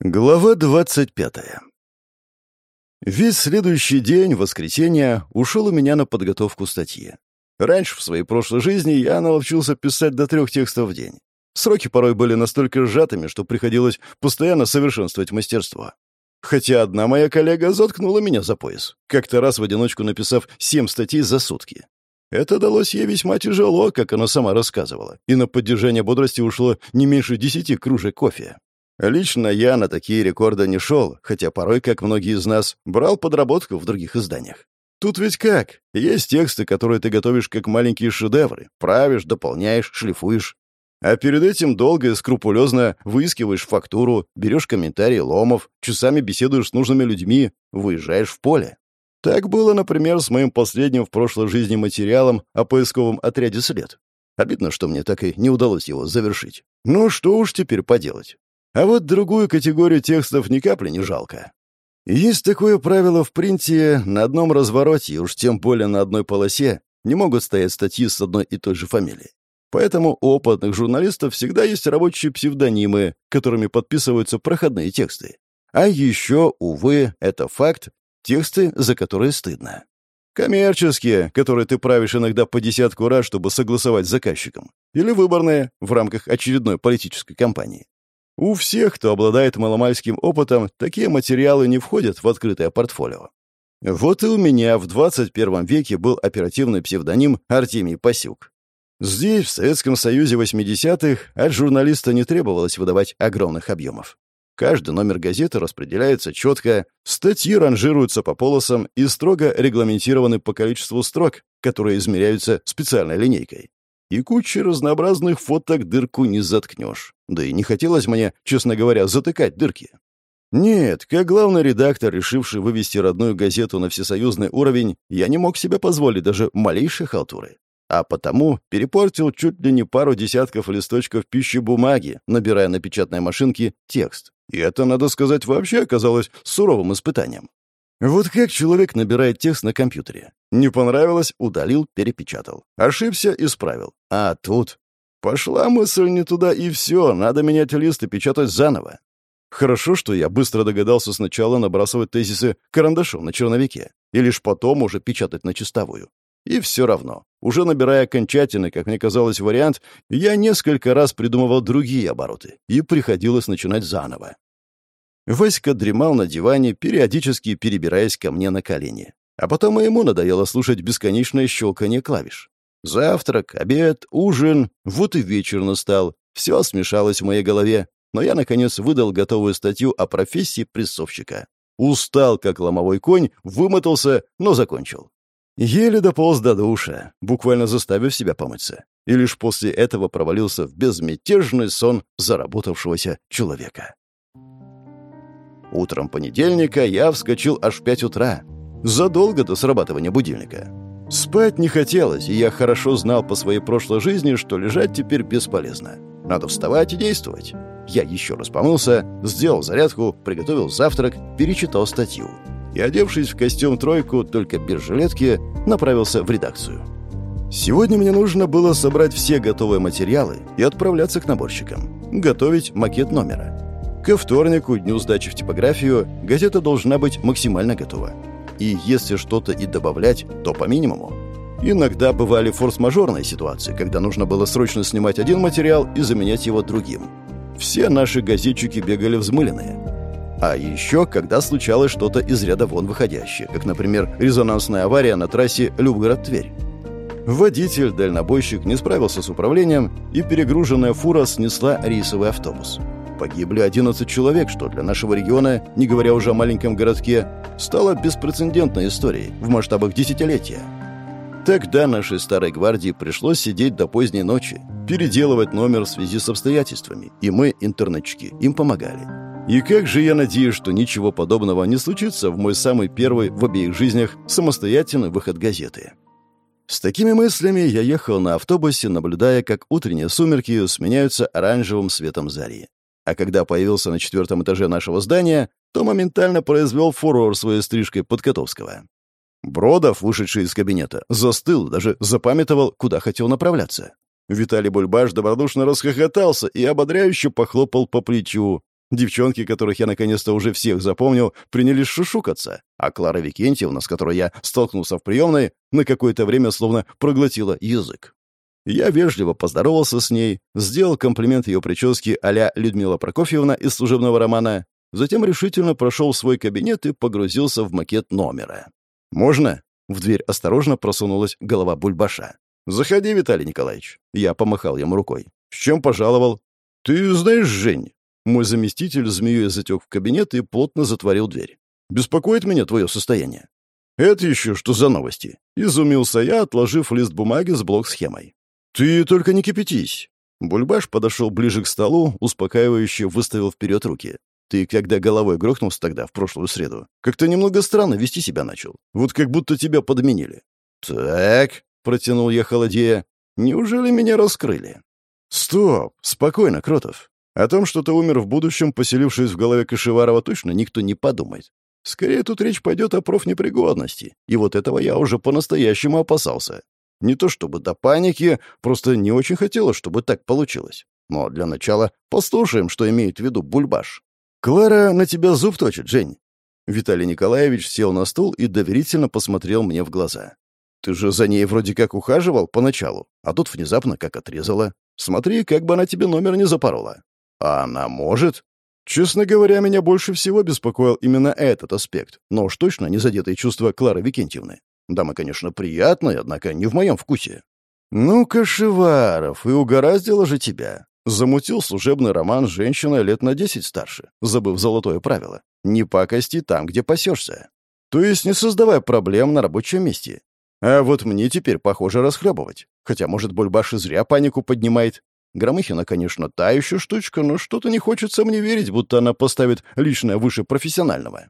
Глава двадцать пятая. Весь следующий день, воскресенье, ушел у меня на подготовку статьи. Раньше, в своей прошлой жизни, я наловчился писать до трех текстов в день. Сроки порой были настолько сжатыми, что приходилось постоянно совершенствовать мастерство. Хотя одна моя коллега заткнула меня за пояс, как-то раз в одиночку написав семь статей за сутки. Это далось ей весьма тяжело, как она сама рассказывала, и на поддержание бодрости ушло не меньше десяти кружек кофе. Лично я на такие рекорды не шел, хотя порой, как многие из нас, брал подработку в других изданиях. Тут ведь как? Есть тексты, которые ты готовишь как маленькие шедевры. Правишь, дополняешь, шлифуешь. А перед этим долго и скрупулезно выискиваешь фактуру, берешь комментарии ломов, часами беседуешь с нужными людьми, выезжаешь в поле. Так было, например, с моим последним в прошлой жизни материалом о поисковом отряде «След». Обидно, что мне так и не удалось его завершить. Ну, что уж теперь поделать. А вот другую категорию текстов ни капли не жалко. Есть такое правило в принте на одном развороте, и уж тем более на одной полосе, не могут стоять статьи с одной и той же фамилией. Поэтому у опытных журналистов всегда есть рабочие псевдонимы, которыми подписываются проходные тексты. А еще, увы, это факт, тексты, за которые стыдно. Коммерческие, которые ты правишь иногда по десятку раз, чтобы согласовать с заказчиком. Или выборные, в рамках очередной политической кампании. У всех, кто обладает маломальским опытом, такие материалы не входят в открытое портфолио. Вот и у меня в 21 веке был оперативный псевдоним Артемий Пасюк. Здесь, в Советском Союзе 80-х, от журналиста не требовалось выдавать огромных объемов. Каждый номер газеты распределяется четко, статьи ранжируются по полосам и строго регламентированы по количеству строк, которые измеряются специальной линейкой. И кучей разнообразных фоток дырку не заткнешь. Да и не хотелось мне, честно говоря, затыкать дырки. Нет, как главный редактор, решивший вывести родную газету на всесоюзный уровень, я не мог себе позволить даже малейшей халтуры. А потому перепортил чуть ли не пару десятков листочков пищи бумаги, набирая на печатной машинке текст. И это, надо сказать, вообще оказалось суровым испытанием. Вот как человек набирает текст на компьютере. Не понравилось — удалил, перепечатал. Ошибся — исправил. А тут... Пошла мысль не туда, и все, надо менять лист и печатать заново. Хорошо, что я быстро догадался сначала набрасывать тезисы карандашом на черновике, и лишь потом уже печатать на чистовую. И все равно, уже набирая окончательный, как мне казалось, вариант, я несколько раз придумывал другие обороты, и приходилось начинать заново. Васька дремал на диване, периодически перебираясь ко мне на колени. А потом ему надоело слушать бесконечное щелканье клавиш. Завтрак, обед, ужин, вот и вечер настал. Все смешалось в моей голове, но я, наконец, выдал готовую статью о профессии прессовщика. Устал, как ломовой конь, вымотался, но закончил. Еле дополз до душа, буквально заставив себя помыться. И лишь после этого провалился в безмятежный сон заработавшегося человека. Утром понедельника я вскочил аж в пять утра, задолго до срабатывания будильника. Спать не хотелось, и я хорошо знал по своей прошлой жизни, что лежать теперь бесполезно. Надо вставать и действовать. Я еще раз помылся, сделал зарядку, приготовил завтрак, перечитал статью. И, одевшись в костюм-тройку, только без жилетки, направился в редакцию. Сегодня мне нужно было собрать все готовые материалы и отправляться к наборщикам. Готовить макет номера. Ко вторнику, дню сдачи в типографию, газета должна быть максимально готова. И если что-то и добавлять, то по минимуму. Иногда бывали форс-мажорные ситуации, когда нужно было срочно снимать один материал и заменять его другим. Все наши газетчики бегали взмыленные. А еще, когда случалось что-то из ряда вон выходящее, как, например, резонансная авария на трассе Любгород-Тверь. Водитель-дальнобойщик не справился с управлением, и перегруженная фура снесла рейсовый автобус. Погибли 11 человек, что для нашего региона, не говоря уже о маленьком городке, стало беспрецедентной историей в масштабах десятилетия. Тогда нашей старой гвардии пришлось сидеть до поздней ночи, переделывать номер в связи с обстоятельствами, и мы, интернетчики, им помогали. И как же я надеюсь, что ничего подобного не случится в мой самый первый в обеих жизнях самостоятельный выход газеты. С такими мыслями я ехал на автобусе, наблюдая, как утренние сумерки сменяются оранжевым светом зари. А когда появился на четвертом этаже нашего здания, то моментально произвел фурор своей стрижкой Подкотовского. Бродов, вышедший из кабинета, застыл, даже запамятовал, куда хотел направляться. Виталий Бульбаш добродушно расхохотался и ободряюще похлопал по плечу. Девчонки, которых я наконец-то уже всех запомнил, принялись шушукаться, а Клара Викентьевна, с которой я столкнулся в приемной, на какое-то время словно проглотила язык. Я вежливо поздоровался с ней, сделал комплимент ее прическе а Людмила Прокофьевна из служебного романа, затем решительно прошел в свой кабинет и погрузился в макет номера. «Можно?» — в дверь осторожно просунулась голова Бульбаша. «Заходи, Виталий Николаевич». Я помахал ему рукой. «С чем пожаловал?» «Ты знаешь, Жень, мой заместитель змеей затек в кабинет и плотно затворил дверь. «Беспокоит меня твое состояние». «Это еще что за новости?» Изумился я, отложив лист бумаги с блок-схемой. «Ты только не кипятись». Бульбаш подошел ближе к столу, успокаивающе выставил вперед руки. «Ты когда головой грохнулся тогда, в прошлую среду, как-то немного странно вести себя начал. Вот как будто тебя подменили». «Так», — протянул я холодея, — «неужели меня раскрыли?» «Стоп! Спокойно, Кротов. О том, что ты умер в будущем, поселившись в голове Кашеварова, точно никто не подумает. Скорее, тут речь пойдет о профнепригодности, и вот этого я уже по-настоящему опасался. Не то чтобы до паники, просто не очень хотелось, чтобы так получилось. Но для начала послушаем, что имеет в виду Бульбаш. «Клара на тебя зуб точит, Жень». Виталий Николаевич сел на стул и доверительно посмотрел мне в глаза. «Ты же за ней вроде как ухаживал поначалу, а тут внезапно как отрезала. Смотри, как бы она тебе номер не запорола. А она может? Честно говоря, меня больше всего беспокоил именно этот аспект, но уж точно не задетые чувства Клары Викентьевны. Дама, конечно, приятная, однако не в моем вкусе. «Ну-ка, Шиваров, и угораздило же тебя!» Замутил служебный роман с женщиной лет на десять старше, забыв золотое правило. «Не пакости там, где пасешься». То есть не создавай проблем на рабочем месте. А вот мне теперь, похоже, расхлебывать. Хотя, может, Бульбаш и зря панику поднимает. Громыхина, конечно, та еще штучка, но что-то не хочется мне верить, будто она поставит личное выше профессионального.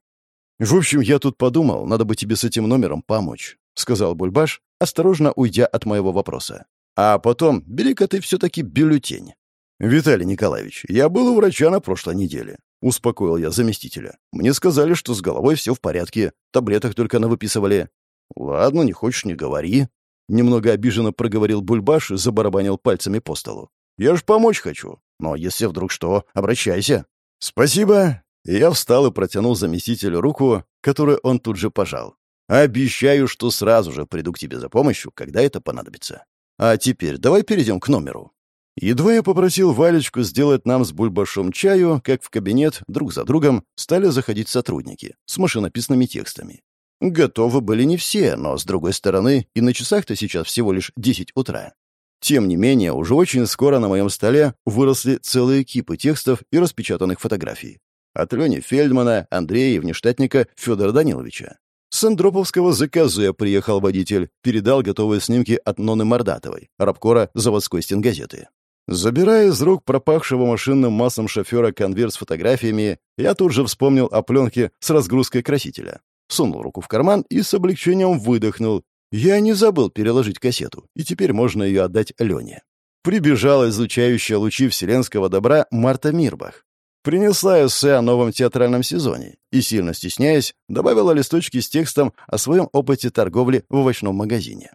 «В общем, я тут подумал, надо бы тебе с этим номером помочь», — сказал Бульбаш, осторожно уйдя от моего вопроса. «А потом бери-ка ты все-таки бюллетень». «Виталий Николаевич, я был у врача на прошлой неделе», — успокоил я заместителя. «Мне сказали, что с головой все в порядке, таблеток только навыписывали». «Ладно, не хочешь, не говори», — немного обиженно проговорил Бульбаш и забарабанил пальцами по столу. Я ж помочь хочу. Но если вдруг что, обращайся». «Спасибо». Я встал и протянул заместителю руку, которую он тут же пожал. «Обещаю, что сразу же приду к тебе за помощью, когда это понадобится. А теперь давай перейдем к номеру». Едва я попросил Валечку сделать нам с Бульбашом чаю, как в кабинет друг за другом стали заходить сотрудники с машинописными текстами. Готовы были не все, но, с другой стороны, и на часах-то сейчас всего лишь 10 утра. Тем не менее, уже очень скоро на моем столе выросли целые кипы текстов и распечатанных фотографий. От Лени Фельдмана, Андрея и внештатника Федора Даниловича. С Андроповского заказа приехал водитель, передал готовые снимки от Ноны Мордатовой, рабкора заводской стенгазеты. Забирая из рук пропахшего машинным маслом шофера конверт с фотографиями, я тут же вспомнил о пленке с разгрузкой красителя. Сунул руку в карман и с облегчением выдохнул, я не забыл переложить кассету, и теперь можно ее отдать Лене. Прибежала излучающая лучи вселенского добра Марта Мирбах. Принесла эссе о новом театральном сезоне и, сильно стесняясь, добавила листочки с текстом о своем опыте торговли в овощном магазине.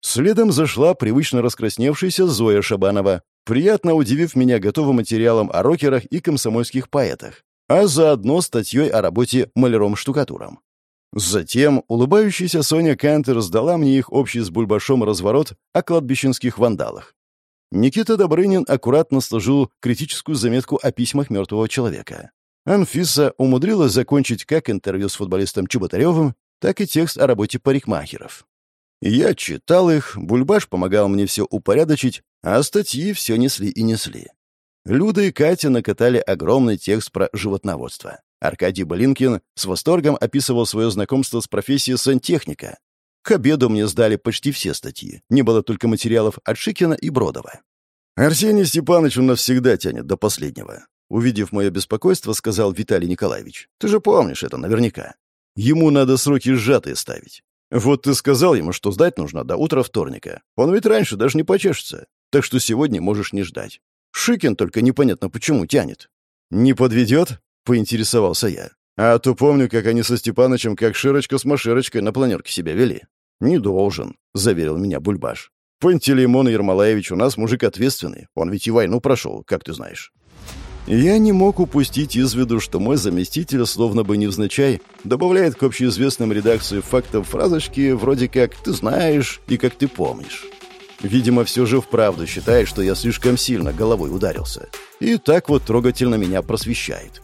Следом зашла привычно раскрасневшаяся Зоя Шабанова, приятно удивив меня готовым материалом о рокерах и комсомольских поэтах, а заодно статьей о работе маляром-штукатуром. Затем улыбающаяся Соня Кантер сдала мне их общий с Бульбашом разворот о кладбищенских вандалах. Никита Добрынин аккуратно сложил критическую заметку о письмах мертвого человека. Анфиса умудрилась закончить как интервью с футболистом Чеботаревым, так и текст о работе парикмахеров. Я читал их, Бульбаш помогал мне все упорядочить, а статьи все несли и несли. Люда и Катя накатали огромный текст про животноводство. Аркадий Блинкин с восторгом описывал свое знакомство с профессией сантехника. К обеду мне сдали почти все статьи. Не было только материалов от Шикина и Бродова. «Арсений Степанович у нас всегда тянет до последнего», Увидев мое беспокойство, сказал Виталий Николаевич. «Ты же помнишь это наверняка. Ему надо сроки сжатые ставить. Вот ты сказал ему, что сдать нужно до утра вторника. Он ведь раньше даже не почешется. Так что сегодня можешь не ждать. Шикин только непонятно почему тянет. Не подведет? Поинтересовался я. А то помню, как они со Степанычем как Широчка с Маширочкой на планерке себя вели. «Не должен», — заверил меня Бульбаш. «Пантелеймон Ермолаевич у нас мужик ответственный. Он ведь и войну прошел, как ты знаешь». Я не мог упустить из виду, что мой заместитель, словно бы невзначай, добавляет к общеизвестным редакции фактов фразочки вроде как «ты знаешь» и «как ты помнишь». Видимо, все же вправду считает, что я слишком сильно головой ударился. И так вот трогательно меня просвещает.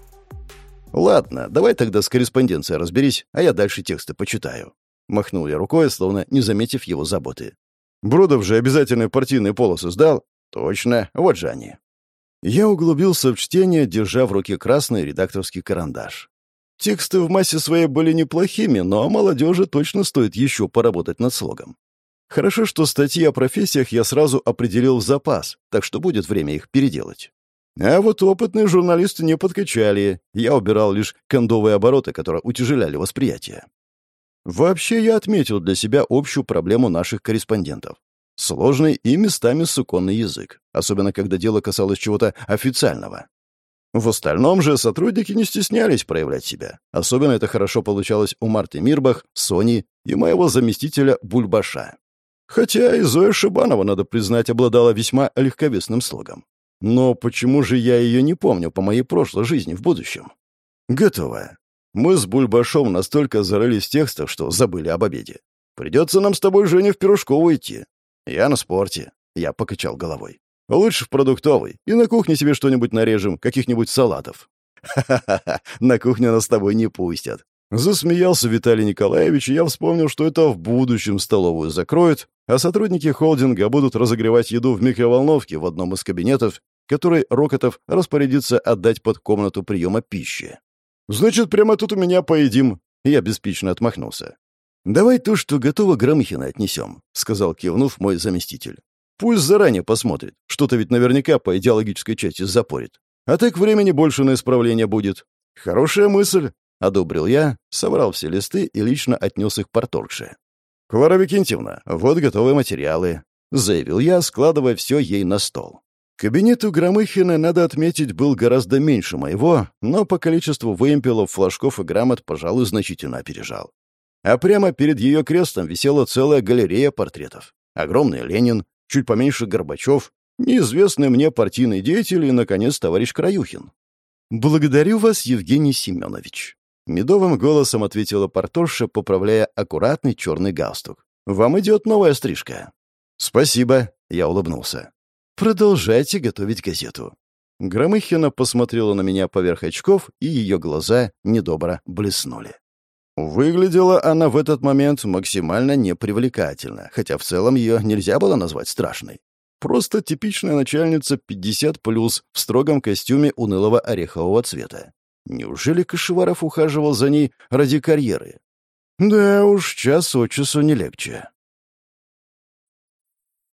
«Ладно, давай тогда с корреспонденцией разберись, а я дальше тексты почитаю». Махнул я рукой, словно не заметив его заботы. «Бродов же обязательные партийные полосы сдал?» «Точно, вот же они». Я углубился в чтение, держа в руке красный редакторский карандаш. Тексты в массе своей были неплохими, но молодежи точно стоит еще поработать над слогом. Хорошо, что статьи о профессиях я сразу определил в запас, так что будет время их переделать. А вот опытные журналисты не подкачали, я убирал лишь кондовые обороты, которые утяжеляли восприятие. Вообще я отметил для себя общую проблему наших корреспондентов. Сложный и местами суконный язык, особенно когда дело касалось чего-то официального. В остальном же сотрудники не стеснялись проявлять себя. Особенно это хорошо получалось у Марты Мирбах, Сони и моего заместителя Бульбаша. Хотя и Зоя Шибанова, надо признать, обладала весьма легковесным слогом. Но почему же я ее не помню по моей прошлой жизни в будущем? Готово. Мы с Бульбашом настолько зарылись в текстах, что забыли об обеде. Придется нам с тобой, Женя, в пирожковую идти. «Я на спорте», — я покачал головой. «Лучше в продуктовый. И на кухне себе что-нибудь нарежем, каких-нибудь салатов». «Ха-ха-ха, на кухню нас с тобой не пустят». Засмеялся Виталий Николаевич, и я вспомнил, что это в будущем столовую закроют, а сотрудники холдинга будут разогревать еду в микроволновке в одном из кабинетов, который Рокотов распорядится отдать под комнату приема пищи. «Значит, прямо тут у меня поедим», — я беспечно отмахнулся. «Давай то, что готово, Громыхина отнесем», — сказал, кивнув мой заместитель. «Пусть заранее посмотрит. Что-то ведь наверняка по идеологической части запорит. А так времени больше на исправление будет». «Хорошая мысль», — одобрил я, собрал все листы и лично отнес их порторгше. «Клара Викентьевна, вот готовые материалы», — заявил я, складывая все ей на стол. Кабинет у Громыхина, надо отметить, был гораздо меньше моего, но по количеству вымпелов, флажков и грамот, пожалуй, значительно опережал. А прямо перед ее крестом висела целая галерея портретов. Огромный Ленин, чуть поменьше Горбачев, неизвестный мне партийный деятель и, наконец, товарищ Краюхин. «Благодарю вас, Евгений Семенович», — медовым голосом ответила порторша, поправляя аккуратный черный галстук. «Вам идет новая стрижка». «Спасибо», — я улыбнулся. «Продолжайте готовить газету». Громыхина посмотрела на меня поверх очков, и ее глаза недобро блеснули. Выглядела она в этот момент максимально непривлекательно, хотя в целом ее нельзя было назвать страшной. Просто типичная начальница 50+, в строгом костюме унылого орехового цвета. Неужели Кашеваров ухаживал за ней ради карьеры? Да уж, час от часу не легче.